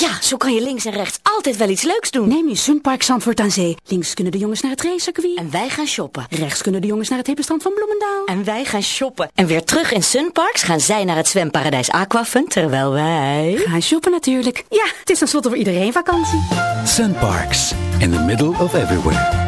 Ja, zo kan je links en rechts altijd wel iets leuks doen. Neem je Sunpark Zandvoort aan Zee. Links kunnen de jongens naar het racecircuit. En wij gaan shoppen. Rechts kunnen de jongens naar het hippenstrand van Bloemendaal. En wij gaan shoppen. En weer terug in Sunparks gaan zij naar het zwemparadijs Aquafun, terwijl wij... Gaan shoppen natuurlijk. Ja, het is tenslotte voor iedereen vakantie. Sunparks, in the middle of everywhere.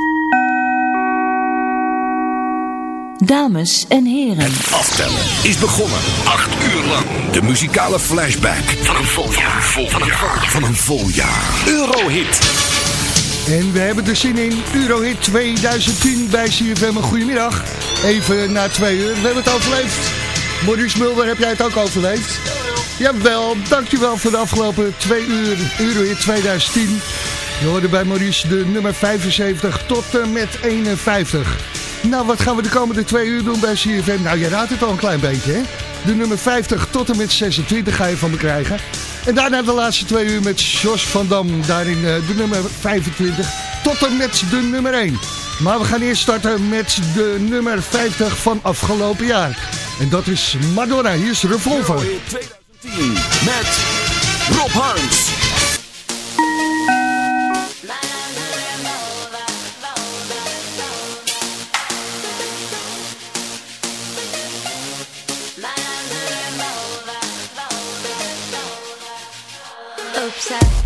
Dames en heren. Het aftellen is begonnen. Acht uur lang. De muzikale flashback. Van een vol jaar. Van een vol jaar. Van een vol jaar. Eurohit. En we hebben er zin in. Eurohit 2010 bij CFM. Goedemiddag. Even na twee uur. We hebben het overleefd. Maurice Mulder, heb jij het ook overleefd? Jawel, dankjewel voor de afgelopen twee uur. Eurohit 2010. Je hoorde bij Maurice de nummer 75 tot en met 51. Nou, wat gaan we de komende twee uur doen bij CFM? Nou, je raadt het al een klein beetje, hè? De nummer 50 tot en met 26 ga je van me krijgen. En daarna de laatste twee uur met Jos van Dam. Daarin uh, de nummer 25 tot en met de nummer 1. Maar we gaan eerst starten met de nummer 50 van afgelopen jaar. En dat is Madonna. Hier is Revolver. 2010 met Rob Harms. myself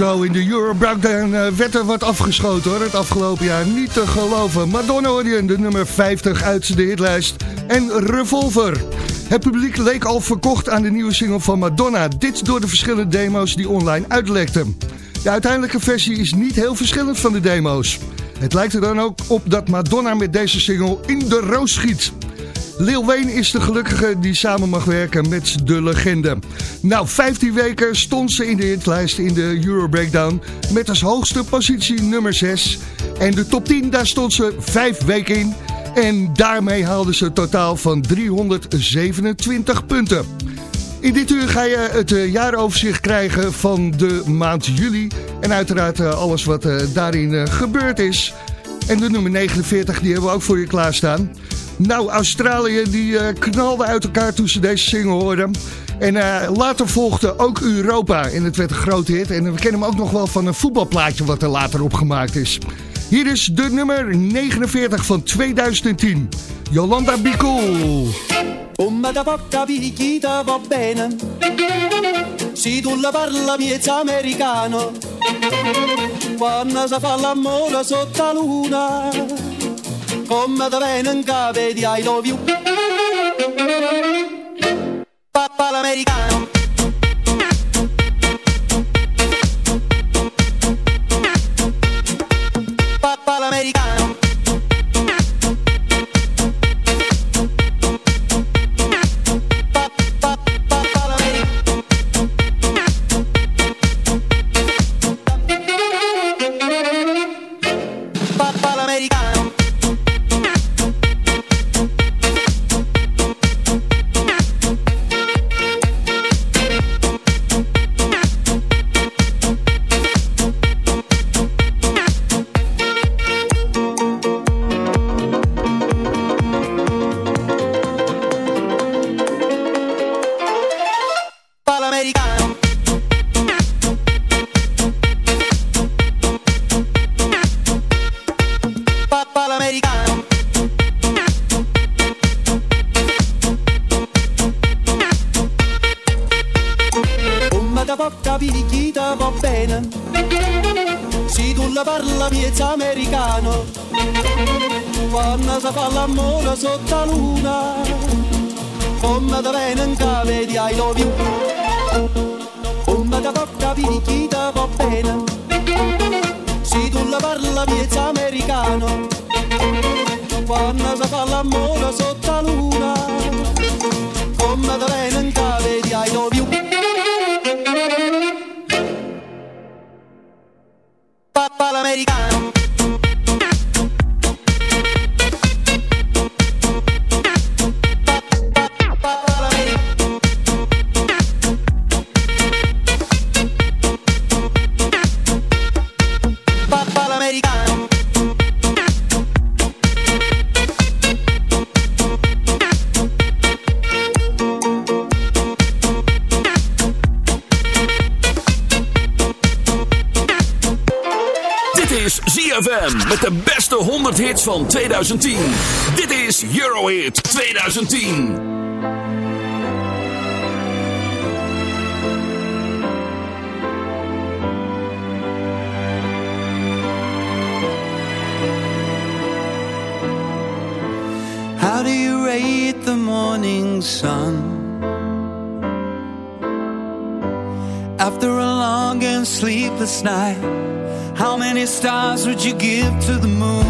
Zo, in de Euro Breakdown eh, werd er wat afgeschoten hoor, het afgelopen jaar. Niet te geloven. Madonna hoor je, de nummer 50 uit de hitlijst. En Revolver. Het publiek leek al verkocht aan de nieuwe single van Madonna. Dit door de verschillende demo's die online uitlekten. De uiteindelijke versie is niet heel verschillend van de demo's. Het lijkt er dan ook op dat Madonna met deze single in de roos schiet. Lil Wayne is de gelukkige die samen mag werken met de legende. Nou, 15 weken stond ze in de hitlijst in de Euro Breakdown met als hoogste positie nummer 6. En de top 10, daar stond ze 5 weken in. En daarmee haalde ze een totaal van 327 punten. In dit uur ga je het eh, jaaroverzicht krijgen van de maand juli. En uiteraard eh, alles wat eh, daarin gebeurd is. En de nummer 49, die hebben we ook voor je klaarstaan. Nou, Australië die eh, knalde uit elkaar toen ze deze single hoorden. En eh, later volgde ook Europa en het werd een grote hit. En we kennen hem ook nog wel van een voetbalplaatje wat er later opgemaakt is. Hier is de nummer 49 van 2010. Jolanda Bicol. Come da picchita va bene Se tu la parla miezza americano Quando si fa l'amore sotto luna Come da bene in cave di I love you. Papà l'americano hits van 2010. Dit is Eurohit 2010. How do you rate the morning sun? After a long and sleepless night, how many stars would you give to the moon?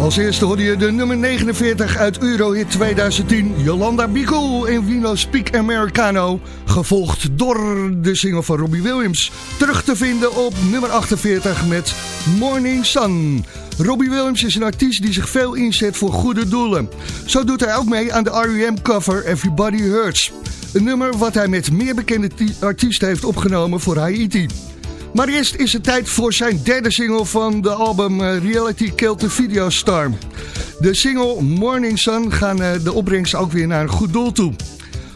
Als eerste hoorde je de nummer 49 uit Eurohit 2010, Jolanda Bicol en Wino Speak Americano. Gevolgd door de single van Robbie Williams. Terug te vinden op nummer 48 met Morning Sun. Robbie Williams is een artiest die zich veel inzet voor goede doelen. Zo doet hij ook mee aan de R.E.M. cover Everybody Hurts. Een nummer wat hij met meer bekende ti- artiesten heeft opgenomen voor Haiti. Maar eerst is het tijd voor zijn derde single van de album eh, Reality Killed the Video Star. De single Morning Sun gaan eh, de opbrengst ook weer naar een goed doel toe.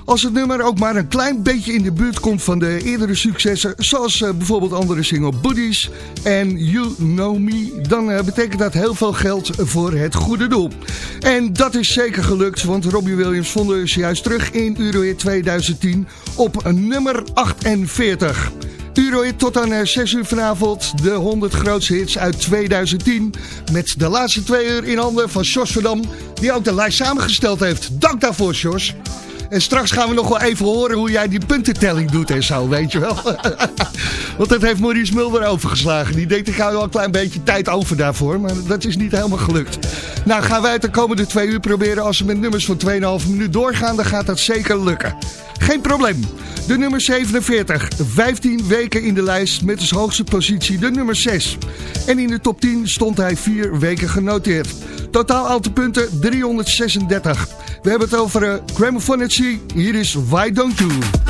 Als het nummer ook maar een klein beetje in de buurt komt van de eerdere successen... zoals eh, bijvoorbeeld andere single Buddies en You Know Me... dan betekent dat heel veel geld voor het goede doel. En dat is zeker gelukt, want Robbie Williams vonden ze juist terug in Eurohit 2010 op nummer 48. Eurohit tot aan eh, 6 uur vanavond. De 100 grootste hits uit 2010. Met de laatste twee uur in handen van Jos Verdam. Die ook de lijst samengesteld heeft. Dank daarvoor, Jos. En straks gaan we nog wel even horen hoe jij die puntentelling doet en zo, weet je wel. Want dat heeft Maurice Mulder overgeslagen. Die denkt, ik hou wel een klein beetje tijd over daarvoor. Maar dat is niet helemaal gelukt. Nou, gaan wij het de komende twee uur proberen. Als we met nummers van 2,5 minuut doorgaan, dan gaat dat zeker lukken. Geen probleem. De nummer 47. 15 weken in de lijst met als hoogste positie de nummer 6. En in de top 10 stond hij 4 weken genoteerd. Totaal aantal punten 336. We hebben het over uh, Gramophonici. Hier is Why Don't. You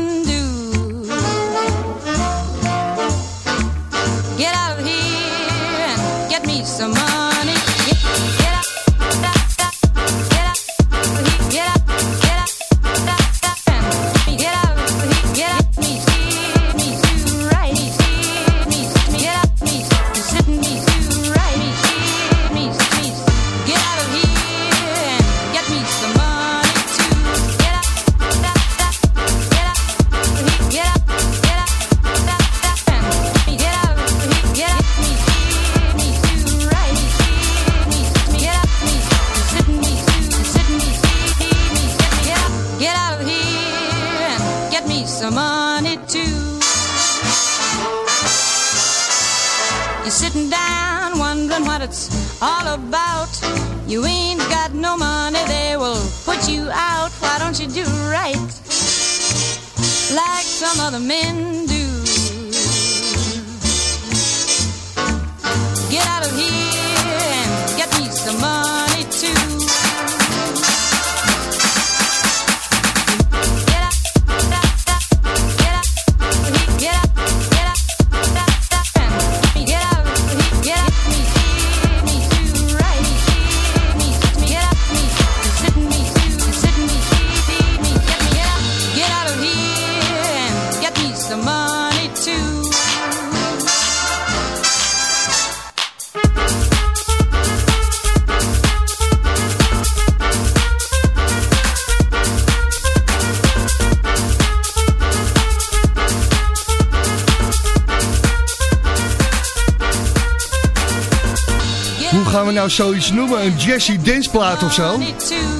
nou zoiets noemen? Een Jesse danceplaat of zo?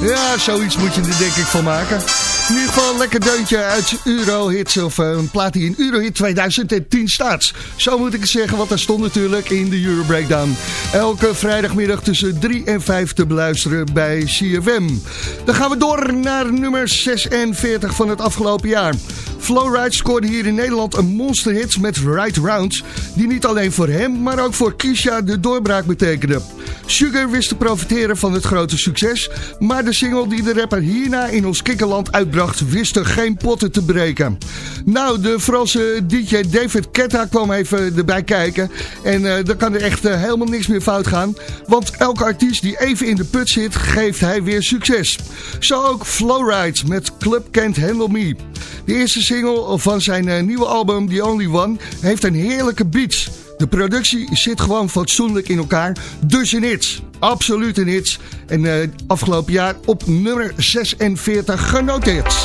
Ja, zoiets moet je er denk ik van maken. In ieder geval een lekker deuntje uit Eurohits of eh, een plaat die in Eurohit 2010 staat. Zo moet ik het zeggen, want daar stond natuurlijk in de Euro Breakdown. Elke vrijdagmiddag tussen 3 en 5 te beluisteren bij CFM. Dan gaan we door naar nummer 46 van het afgelopen jaar. Flowride scoorde hier in Nederland een monsterhit met Right Rounds... die niet alleen voor hem, maar ook voor Kisha de doorbraak betekende. Sugar wist te profiteren van het grote succes, maar de single die de rapper hierna in ons kikkerland uitbracht wist er geen potten te breken. Nou, de Franse DJ David Ketta kwam even erbij kijken en uh, eh, dan kan er echt eh, helemaal niks meer fout gaan, want elke artiest die even in de put zit, geeft hij weer succes. Zo ook Flowride met Club Kent Handle Me. De eerste single van zijn eh, nieuwe album The Only One heeft een heerlijke beat. De productie zit gewoon fatsoenlijk in elkaar. Dus een hits. Absoluut een hits. En uh, afgelopen jaar op nummer 46 genoteerd.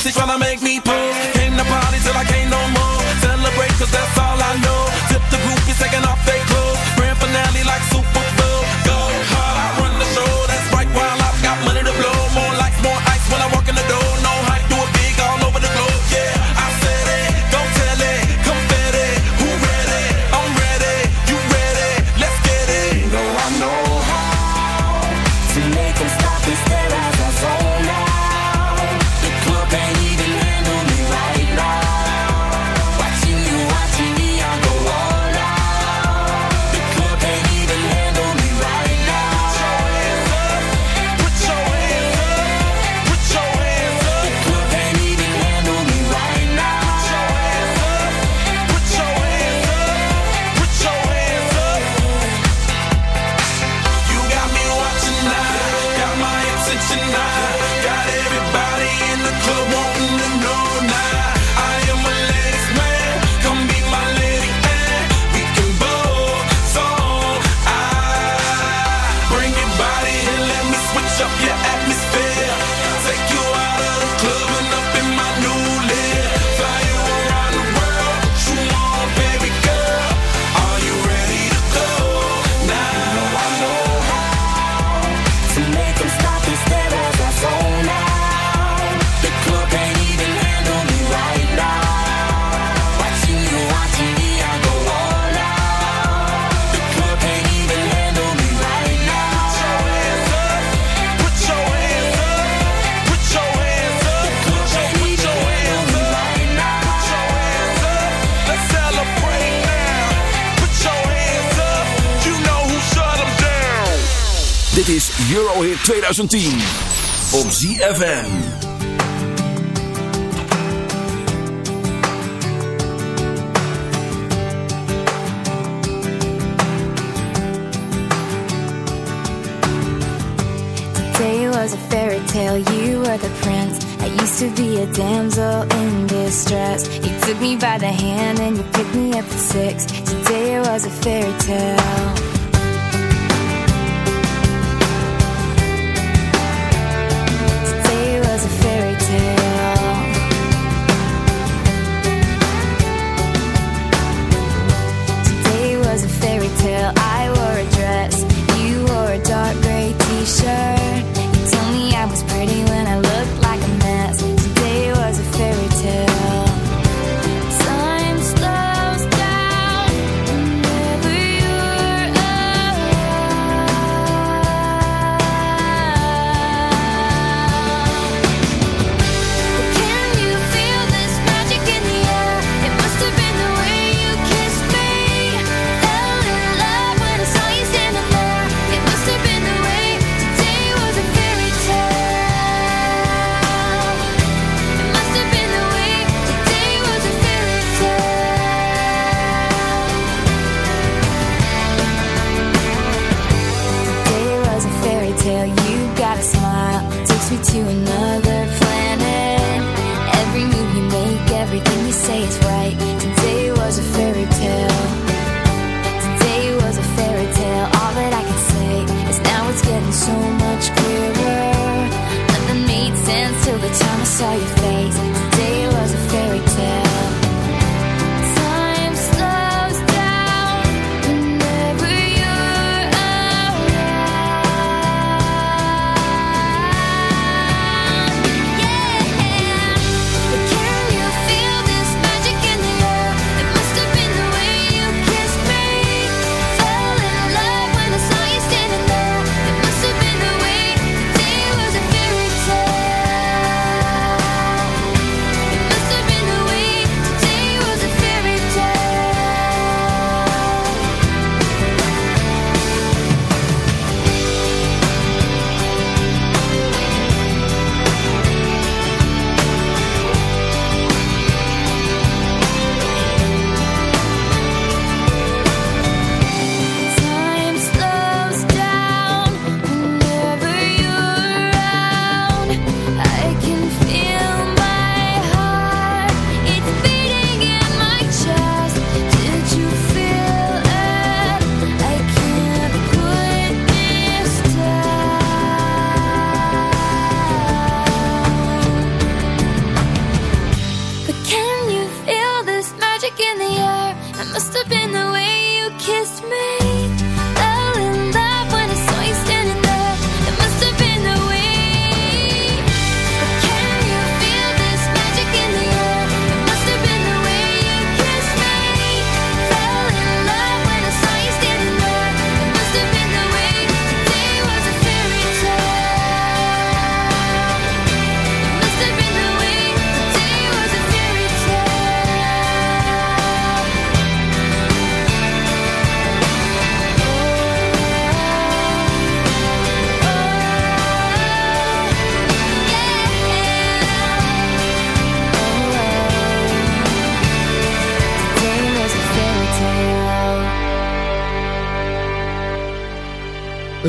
She tryna make me poop. Dit is Eurohit 2010 op ZFM. Today was a fairy tale, you were the prince. I used to be a damsel in distress. You took me by the hand and you picked me up at six. Today it was a fairy tale. Face.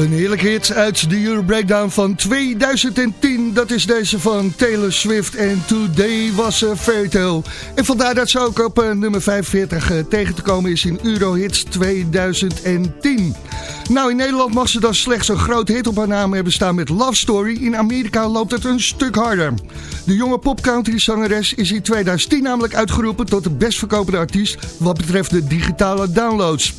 Een heerlijk hit uit de Euro Breakdown van 2010. Dat is deze van Taylor Swift en Today was a Fairy Tale. En vandaar dat ze ook op eh, nummer 45 eh, tegen te komen is in Eurohits 2010. Nou, in Nederland mag ze dan slechts een grote hit op haar naam hebben staan met Love Story. In Amerika loopt het een stuk harder. De jonge popcountry zangeres is in 2010 namelijk uitgeroepen tot de best verkopende artiest wat betreft de digitale downloads.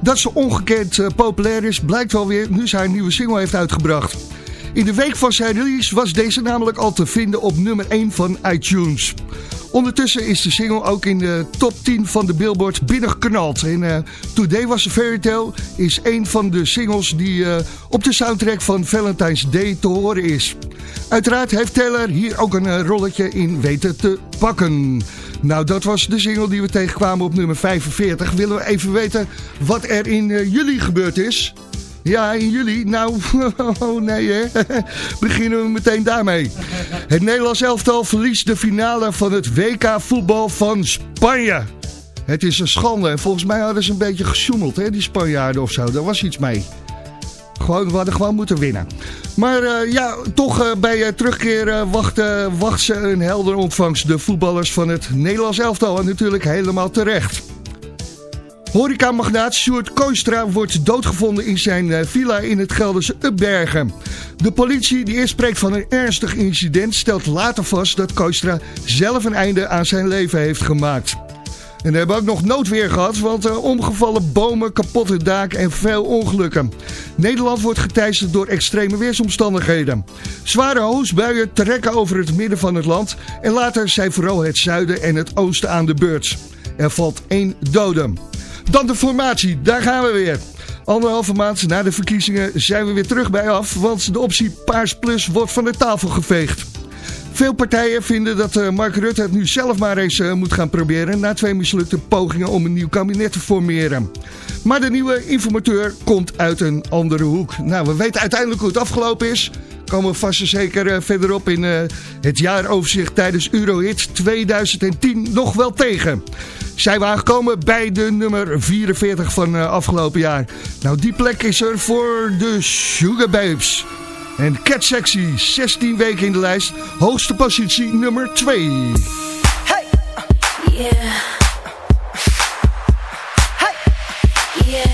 Dat ze ongekend eh, populair is blijkt wel weer nu ze haar nieuwe single heeft uitgebracht. In de week van zijn release was deze namelijk al te vinden op nummer 1 van iTunes. Ondertussen is de single ook in de top 10 van de Billboard binnengeknald. En eh, Today Was a Fairy Tale is een van de singles die eh, op de soundtrack van Valentine's Day te horen is. Uiteraard heeft Taylor hier ook een eh, rolletje in weten te pakken. Nou, dat was de single die we tegenkwamen op nummer 45. Willen we even weten wat er in juli gebeurd is? Ja, in juli. Nou, oh nee hè. Beginnen we meteen daarmee. Het Nederlands elftal verliest de finale van het WK voetbal van Spanje. Het is een schande. En volgens mij hadden ze een beetje gesjoemeld, hè, die Spanjaarden of zo. Daar was iets mee. Gewoon, we hadden gewoon moeten winnen. Maar eh, ja, toch eh, bij terugkeer eh, wacht, eh, wacht ze een helder ontvangst. De voetballers van het Nederlands elftal en natuurlijk helemaal terecht. Horecamagnaat Sjoerd Koistra wordt doodgevonden in zijn eh, villa in het Gelderse Upbergen. De politie die eerst spreekt van een ernstig incident stelt later vast dat Koistra zelf een einde aan zijn leven heeft gemaakt. En we hebben ook nog noodweer gehad, want eh, omgevallen bomen, kapotte daken en veel ongelukken. Nederland wordt geteisterd door extreme weersomstandigheden. Zware hoosbuien trekken over het midden van het land en later zijn vooral het zuiden en het oosten aan de beurt. Er valt één dode. Dan de formatie, daar gaan we weer. Anderhalve maand na de verkiezingen zijn we weer terug bij af, want de optie Paars Plus wordt van de tafel geveegd. Veel partijen vinden dat eh, Mark Rutte het nu zelf maar eens eh, moet gaan proberen... na twee mislukte pogingen om een nieuw kabinet te formeren. Maar de nieuwe informateur komt uit een andere hoek. Nou, we weten uiteindelijk hoe het afgelopen is. Komen we vast en zeker eh, verderop in het jaaroverzicht tijdens Eurohit 2010 nog wel tegen. Zijn we aangekomen bij de nummer 44 van afgelopen jaar. Nou, die plek is er voor de Sugar Babes. En Cat Sexy, 16 weken in de lijst. Hoogste positie nummer 2. Yeah. Yeah.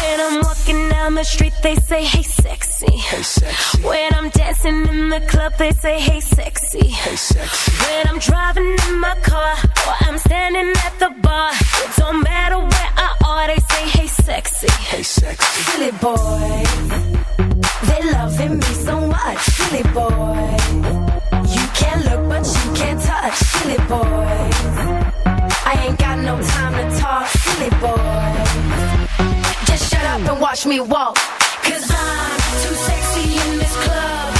When I'm walking down the street, they say, hey, sexy. Hey, sexy. When I'm dancing in the club, they say, hey, sexy. Hey, sexy. When I'm driving in my car, or I'm standing at the bar, it don't matter where I are, they say, hey, sexy. Hey, sexy. Silly boy. They loving me so much, silly boy. You can't look, but you can't touch, silly boy. I ain't got no time to talk, silly boy. Just shut up and watch me walk. Cause I'm too sexy in this club.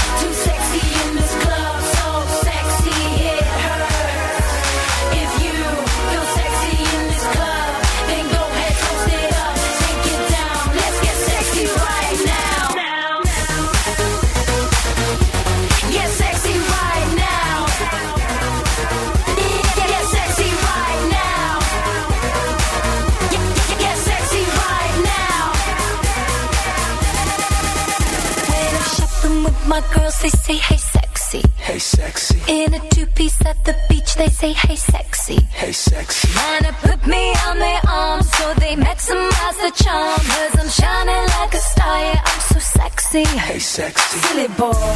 Say, hey, sexy. Hey, sexy. Wanna put me on their arms so they maximize the charm. Cause I'm shining like a star, yeah, I'm so sexy. Hey, sexy. Silly boy.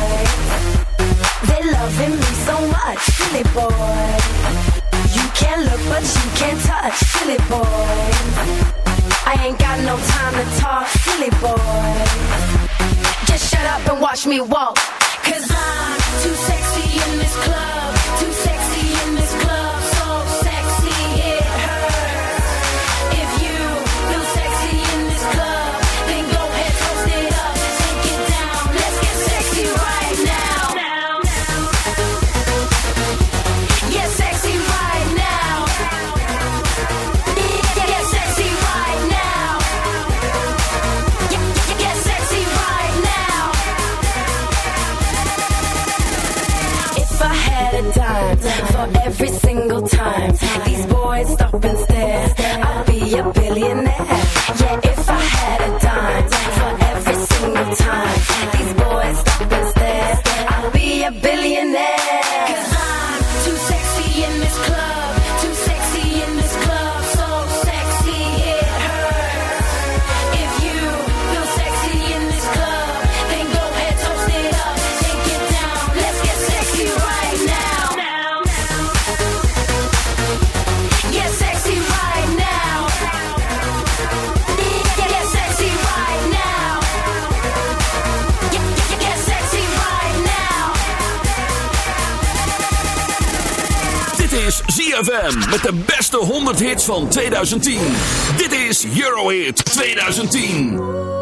They're loving me so much, silly boy. You can't look, but you can't touch, silly boy. I ain't got no time to talk, silly boy. Just shut up and watch me walk. Cause I'm too sexy in this club. Open ZFM met de beste 100 hits van 2010. Dit is Eurohit 2010.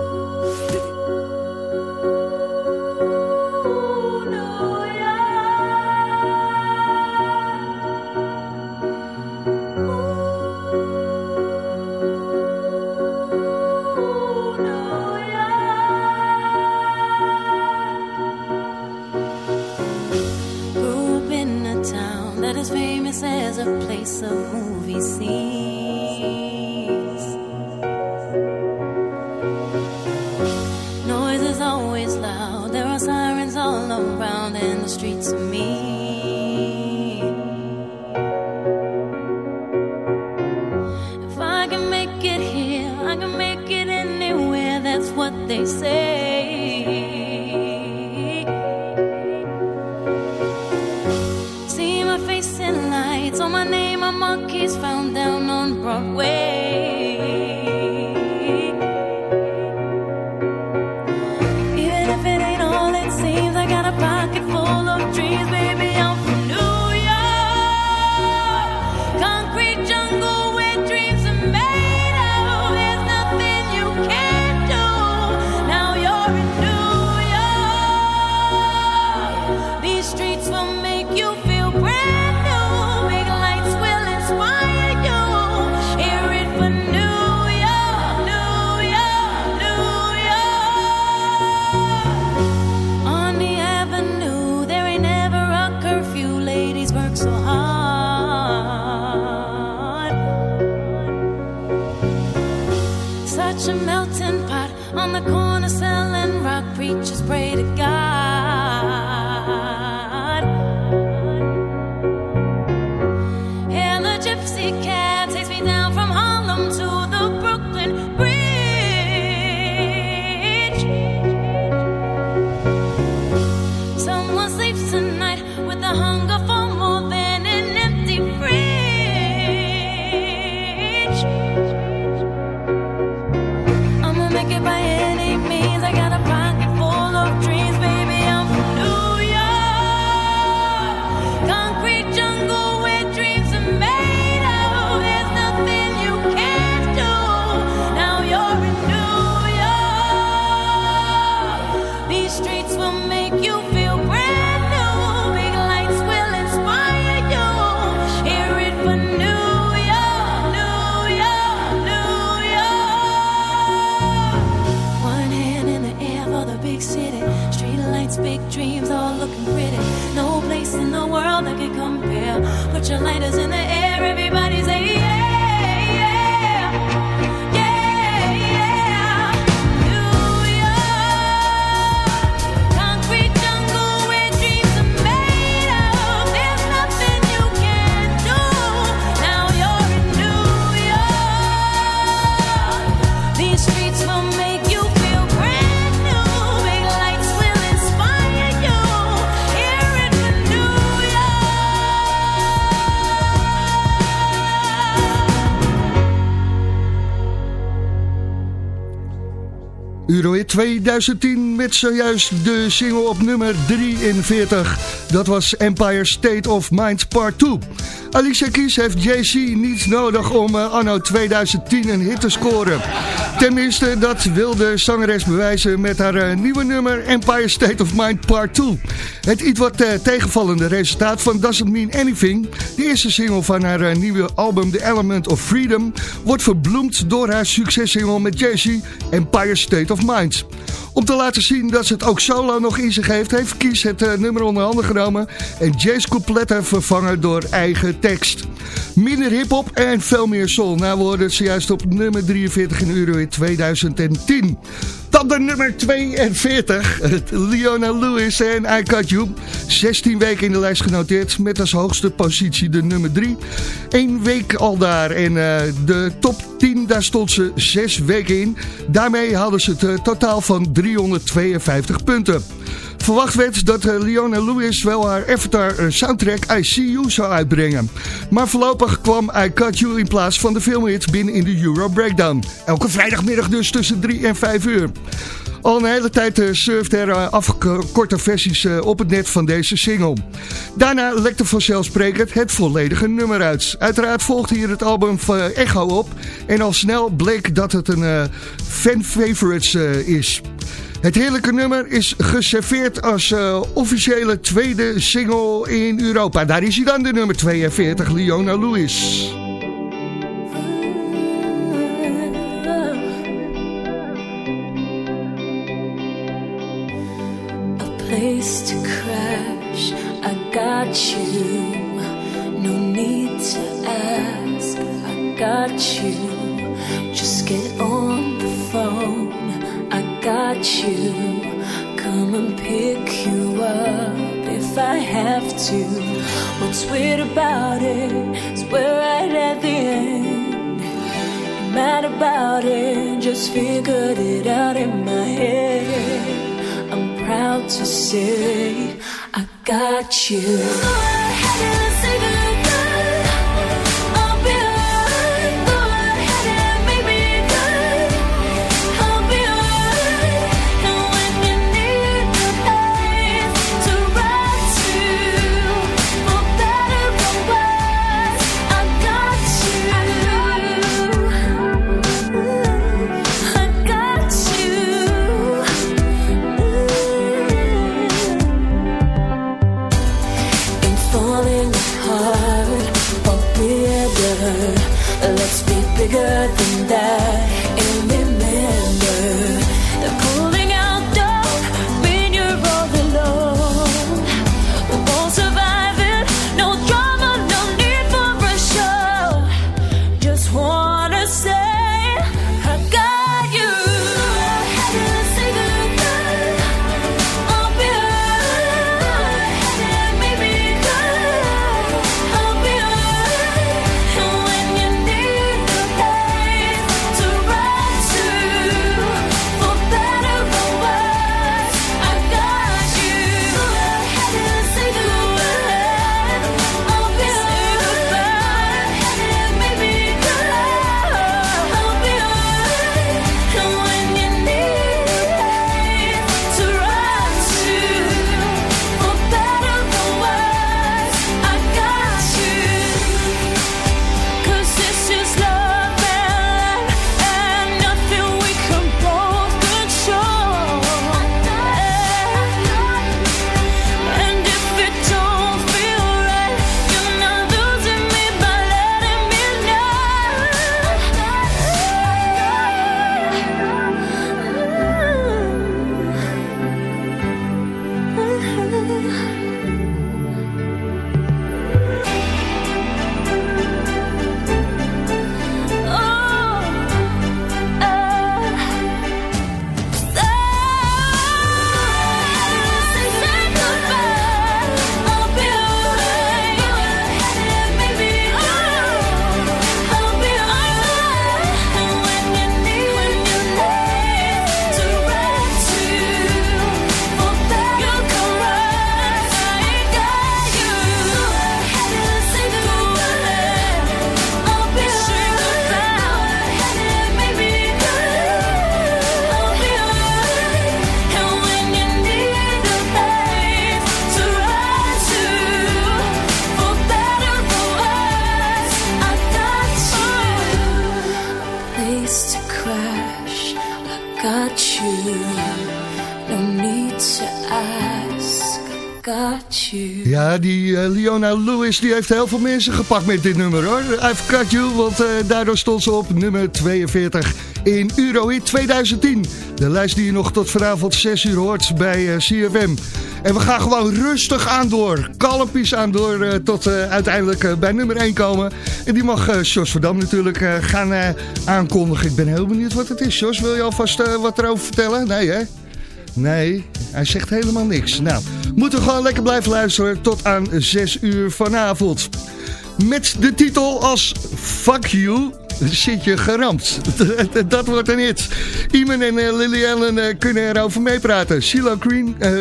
Eurohit 2010 met zojuist de single op nummer 43. Dat was Empire State of Mind Part 2. Alicia Keys heeft JC niet nodig om eh, anno 2010 een hit te scoren. Tenminste, dat wil de zangeres bewijzen met haar eh, nieuwe nummer Empire State of Mind Part 2. Het iets wat eh, tegenvallende resultaat van Doesn't Mean Anything, de eerste single van haar nieuwe album The Element of Freedom, wordt verbloemd door haar successingle met Jay-Z Empire State of Mind. Minds. Om te laten zien dat ze het ook solo nog in zich heeft, heeft Kies het eh, nummer onder handen genomen en Jay's coupletten vervangen door eigen tekst. Minder hip-hop en veel meer soul. Nou, we het zojuist op nummer 43 in euro in 2010. Dan de nummer 42, het Leona Lewis en I Got You. 16 weken in de lijst genoteerd met als hoogste positie de nummer 3. Eén week al daar en eh, de top 10, daar stond ze 6 weken in. Daarmee hadden ze het eh, totaal van 352 punten. Verwacht werd dat eh, Leona Lewis wel haar Avatar eh, soundtrack I See You zou uitbrengen. Maar voorlopig kwam I Cut You in plaats van de filmhit binnen in de Euro Breakdown. Elke vrijdagmiddag dus tussen 3 en 5 uur. Al een hele tijd uh, surft er afgekorte versies op het net van deze single. Daarna lekte vanzelfsprekend het volledige nummer uit. Uiteraard volgt hier het album van Echo op. En al snel bleek dat het een fan favorites is. Het heerlijke nummer is geserveerd als uh, officiële tweede single in Europa. Daar is hij dan, de nummer 42, Leona Lewis. place to crash. I got you. No need to ask. I got you. Just get on got you. Come and pick you up if I have to. What's weird about it is we're right at the end. mad about it, just figured it out in my head. I'm proud to say I got you. Die heeft heel veel mensen gepakt met dit nummer hoor. I've cut you, want eh, daardoor stond ze op nummer 42 in Eurohit 2010. De lijst die je nog tot vanavond 6 uur hoort bij eh, CFM. En we gaan gewoon rustig aan door, kalmpjes aan door eh, tot uiteindelijk bij nummer 1 komen. En die mag Jos Verdam natuurlijk gaan aankondigen. Ik ben heel benieuwd wat het is. Jos, wil je alvast wat erover vertellen? Nee hè? Nee, hij zegt helemaal niks. Nou, moeten we gewoon lekker blijven luisteren tot aan 6 uur vanavond. Met de titel als Fuck You zit je geramd. Dat wordt een hit. Iman en eh, Lily Allen eh, kunnen erover meepraten. CeeLo Green eh,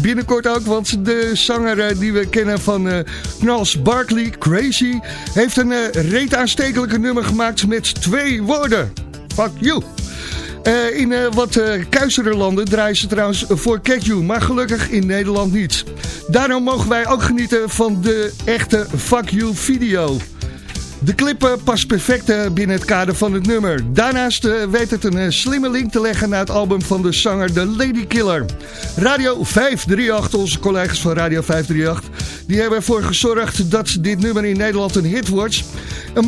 binnenkort ook, want de zanger die we kennen van Knals Barkley, Crazy, heeft een reet aanstekelijke nummer gemaakt met twee woorden. Fuck you. Eh, in eh, wat uh, kuisere landen draaien ze trouwens voor Cat You, maar gelukkig in Nederland niet. Daarom mogen wij ook genieten van de echte Fuck You video. De clip past perfect eh, binnen het kader van het nummer. Daarnaast eh, weet het een eh, slimme link te leggen naar het album van de zanger The Lady Killer. Radio 538, onze collega's van Radio 538, die hebben ervoor gezorgd dat dit nummer in Nederland een hit wordt.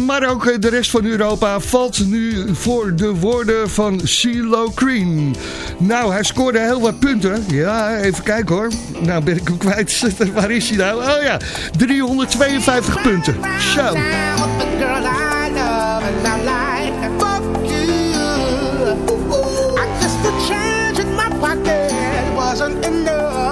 Maar ook de rest van Europa valt nu voor de woorden van CeeLo Green. Nou, hij scoorde heel wat punten. Ja, even kijken hoor. Nou ben ik hem kwijt. Waar is hij nou? Oh ja, 352 punten. Zo. wasn't enough.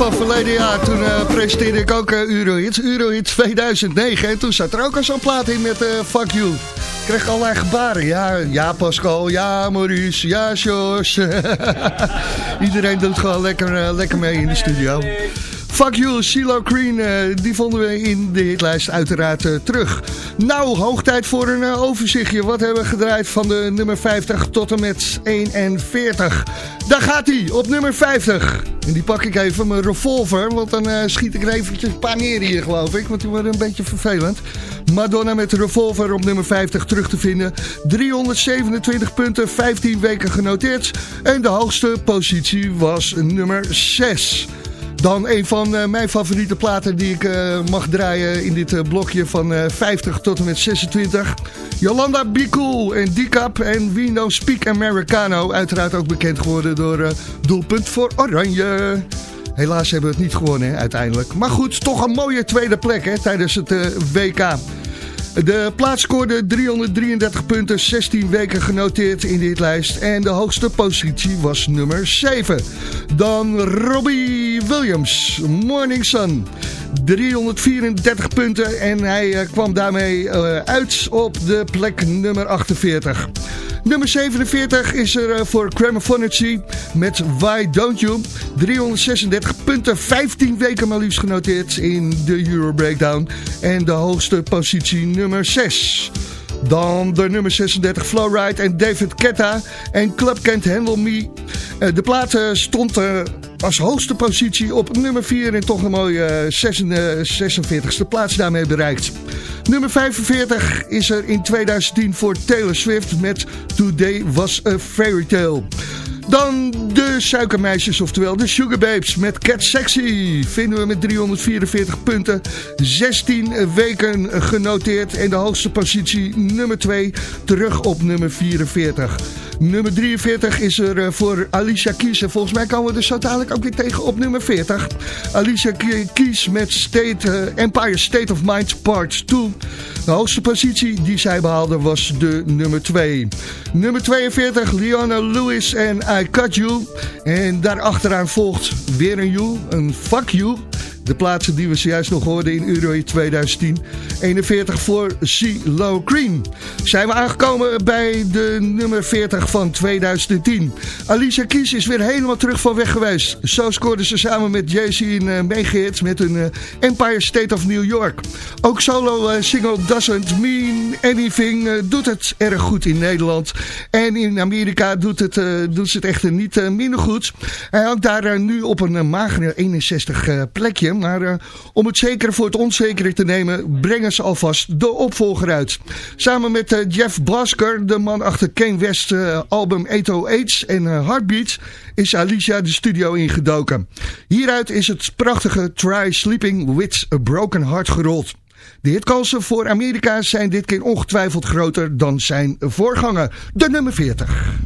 Van verleden jaar. Toen eh, presenteerde ik ook eh, Eurohits. Eurohits 2009. En toen zat er ook al zo'n plaat in met eh, Fuck You. Ik kreeg allerlei gebaren. Ja, ja Pascal, ja Maurice, ja Jos. Iedereen doet gewoon lekker, lekker mee in de studio. Fuck You, CeeLo Green, die vonden we in de hitlijst uiteraard terug. Nou, hoog tijd voor een overzichtje. Wat hebben we gedraaid van de nummer 50 tot en met 41? Daar gaat hij, op nummer 50. En die pak ik even, mijn revolver, want dan eh, schiet ik er eventjes een paar neer hier, geloof ik. Want die worden een beetje vervelend. Madonna met de revolver op nummer 50 terug te vinden. 327 punten, 15 weken genoteerd. En de hoogste positie was nummer 6. Dan een van eh, mijn favoriete platen die ik eh, mag draaien in dit eh, blokje van eh, 50 tot en met 26. Jolanda Be Cool en Decap en We Speak Americano. Uiteraard ook bekend geworden door Doelpunt voor Oranje. Helaas hebben we het niet gewonnen uiteindelijk. Maar goed, toch een mooie tweede plek hè, tijdens het WK. De plaats scoorde 333 punten, 16 weken genoteerd in dit lijst. En de hoogste positie was nummer 7. Dan Robbie Williams, Morning Sun. 334 punten en hij eh, kwam daarmee eh, uit op de plek nummer 48. Nummer 47 is er eh, voor Gramophonici met Why Don't You. 336 punten, 15 weken maar liefst genoteerd in de Euro Breakdown. En de hoogste positie nummer 6. Dan de nummer 36 Flowride en David Ketta en Club Can't Handle Me. Eh, De plaat eh, stond eh, als hoogste positie op nummer 4 en toch een mooie eh, 46e plaats daarmee bereikt. Nummer 45 is er in 2010 voor Taylor Swift met Today Was a Fairy Tale. Dan de suikermeisjes, oftewel de Sugar Babes met Cat Sexy. Vinden we met 344 punten. 16 weken genoteerd. En de hoogste positie nummer 2 terug op nummer 44. Nummer 43 is er eh, voor Alicia Keys. En volgens mij komen we er zo dadelijk ook weer tegen op nummer 40. Alicia Keys met State, eh, Empire State of Mind Part 2. De hoogste positie die zij behaalde was de nummer 2. Nummer 42, Leona Lewis en Cut You. En daarachteraan volgt weer een You, een Fuck You. De plaatsen die we zojuist nog hoorden in Euro 2010. 41 voor CeeLo Green. Zijn we aangekomen bij de nummer 40 van 2010. Alicia Keys is weer helemaal terug van weg geweest. Zo scoorde ze samen met Jay-Z in uh, meegehits met een uh, Empire State of New York. Ook solo uh, single Doesn't Mean Anything doet het erg goed in Nederland. En in Amerika doet, het, doet ze het echter niet minder goed. Hij hangt daar nu op een magere 61 uh, Maar uh, om het zekere voor het onzekere te nemen, brengen ze alvast de opvolger uit. Samen met uh, Jeff Blasker, de man achter Kane West uh, album 808 en uh, Heartbeat, is Alicia de studio ingedoken. Hieruit is het prachtige Try Sleeping with a Broken Heart gerold. De hitkansen voor Amerika zijn dit keer ongetwijfeld groter dan zijn voorganger, de nummer 40.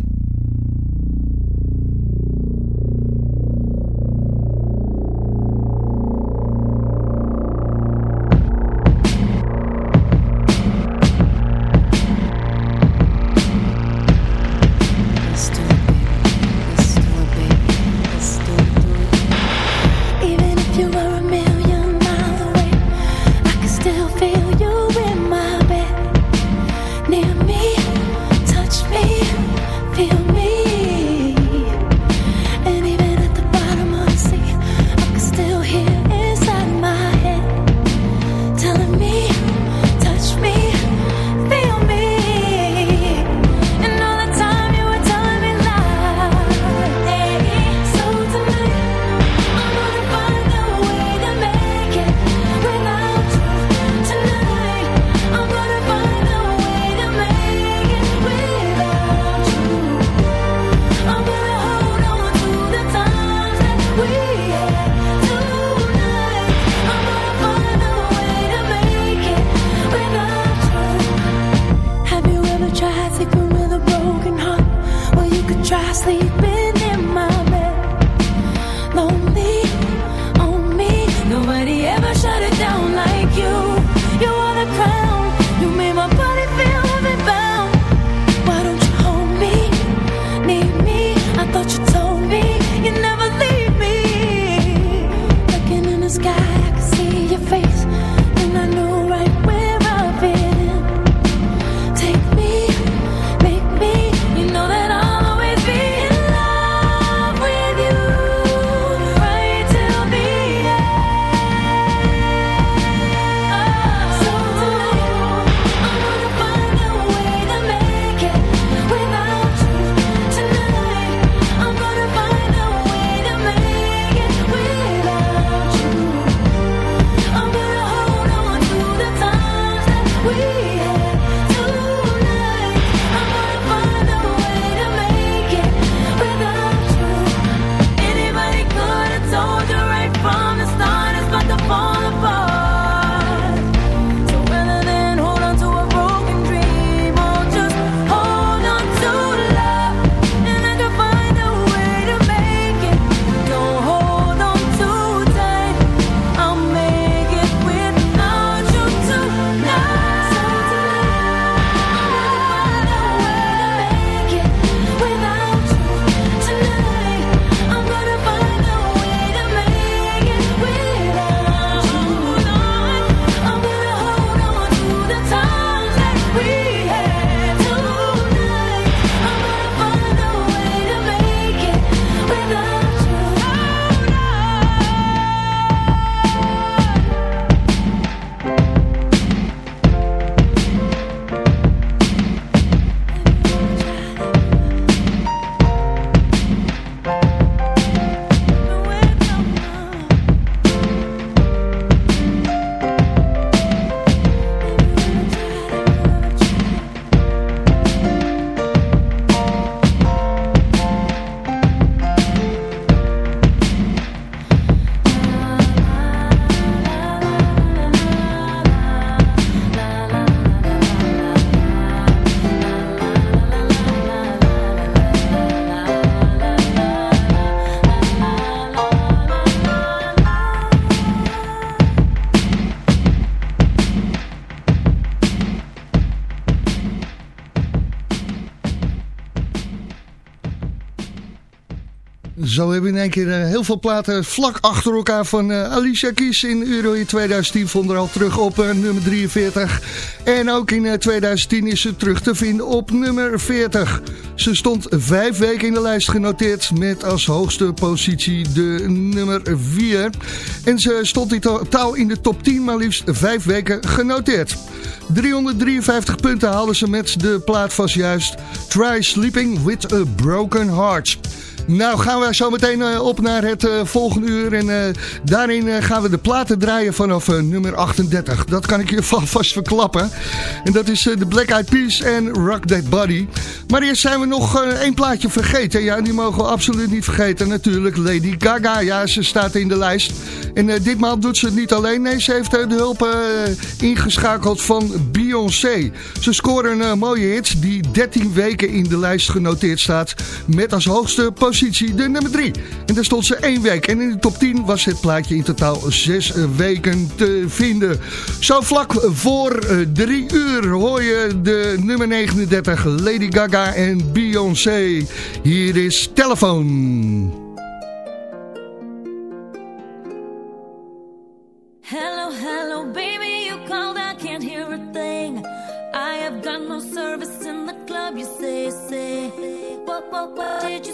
Zo hebben we in één keer eh, heel veel platen vlak achter elkaar van eh, Alicia Keys in Euro in 2010 vond er al terug op eh, nummer 43. En ook in eh, 2010 is ze terug te vinden op nummer 40. Ze stond vijf weken in de lijst genoteerd met als hoogste positie de nummer 4. En ze stond in totaal in de top 10 maar liefst vijf weken genoteerd. 353 punten haalden ze met de plaat vast juist. Try Sleeping with a Broken Heart. Nou gaan we zo meteen eh, op naar het eh, volgende uur. En eh, daarin gaan we de platen draaien vanaf nummer 38. Dat kan ik je vast verklappen. En dat is de Black Eyed Peas en Rock That Body. Maar eerst zijn we nog één plaatje vergeten. Ja, die mogen we absoluut niet vergeten. Natuurlijk Lady Gaga. Ja, ze staat in de lijst. En ditmaal doet ze het niet alleen. Nee, ze heeft de hulp ingeschakeld van Beyoncé. Ze scoren een mooie hit die 13 weken in de lijst genoteerd staat. Met als hoogste positie de nummer 3. En daar stond ze één week. En in de top 10 was het plaatje in totaal 6 weken te vinden. Zo vlak voor 3 uur hoor je de nummer 39 Lady Gaga en Beyoncé. Hier is Telefoon. Hello, hello, baby, you called, I can't hear a thing. I have got no service in the club, you say, say. What, what, what did you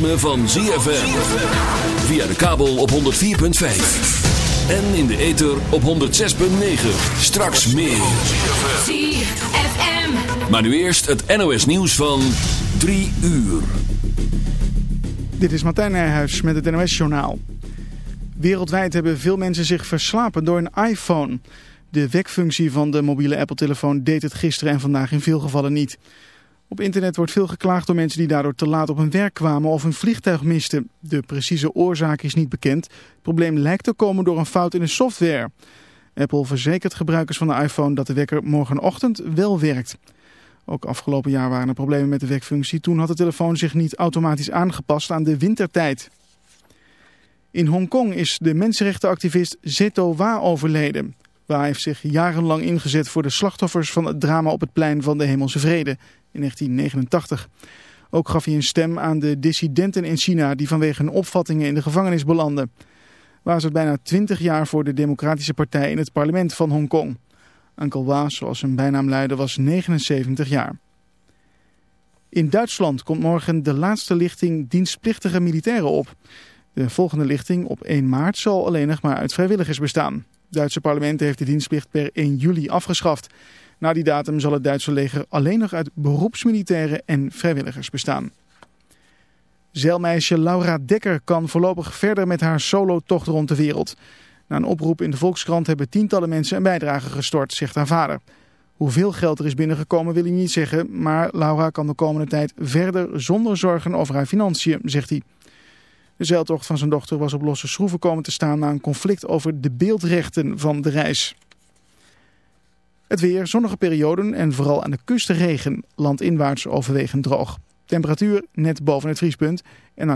Ritme van ZFM. Via de kabel op 104.5. En in de ether op 106.9. Straks meer. ZFM. Maar nu eerst het NOS nieuws van 3 uur. Dit is Martijn Nijhuis met het NOS-journaal. Wereldwijd hebben veel mensen zich verslapen door een iPhone. De wekfunctie van de mobiele Apple-telefoon deed het gisteren en vandaag in veel gevallen niet. Op internet wordt veel geklaagd door mensen die daardoor te laat op hun werk kwamen of een vliegtuig misten. De precieze oorzaak is niet bekend. Het probleem lijkt te komen door een fout in de software. Apple verzekert gebruikers van de iPhone dat de wekker morgenochtend wel werkt. Ook afgelopen jaar waren er problemen met de wekfunctie. Toen had de telefoon zich niet automatisch aangepast aan de wintertijd. In Hongkong is de mensenrechtenactivist Zeto Wa overleden. Wa heeft zich jarenlang ingezet voor de slachtoffers van het drama op het plein van de Hemelse Vrede in 1989. Ook gaf hij een stem aan de dissidenten in China die vanwege hun opvattingen in de gevangenis belanden. Wa zat bijna 20 jaar voor de Democratische Partij in het parlement van Hongkong. Uncle Wa, zoals zijn bijnaam luidde, was 79 jaar. In Duitsland komt morgen de laatste lichting dienstplichtige militairen op. De volgende lichting op 1 maart zal alleen nog maar uit vrijwilligers bestaan. Duitse parlement heeft de dienstplicht per 1 juli afgeschaft. Na die datum zal het Duitse leger alleen nog uit beroepsmilitairen en vrijwilligers bestaan. Zeilmeisje Laura Dekker kan voorlopig verder met haar solotocht rond de wereld. Na een oproep in de Volkskrant hebben tientallen mensen een bijdrage gestort, zegt haar vader. Hoeveel geld er is binnengekomen wil hij niet zeggen, maar Laura kan de komende tijd verder zonder zorgen over haar financiën, zegt hij. De zeiltocht van zijn dochter was op losse schroeven komen te staan na een conflict over de beeldrechten van de reis. Het weer, zonnige perioden en vooral aan de kust regen, landinwaarts overwegend droog. Temperatuur net boven het vriespunt en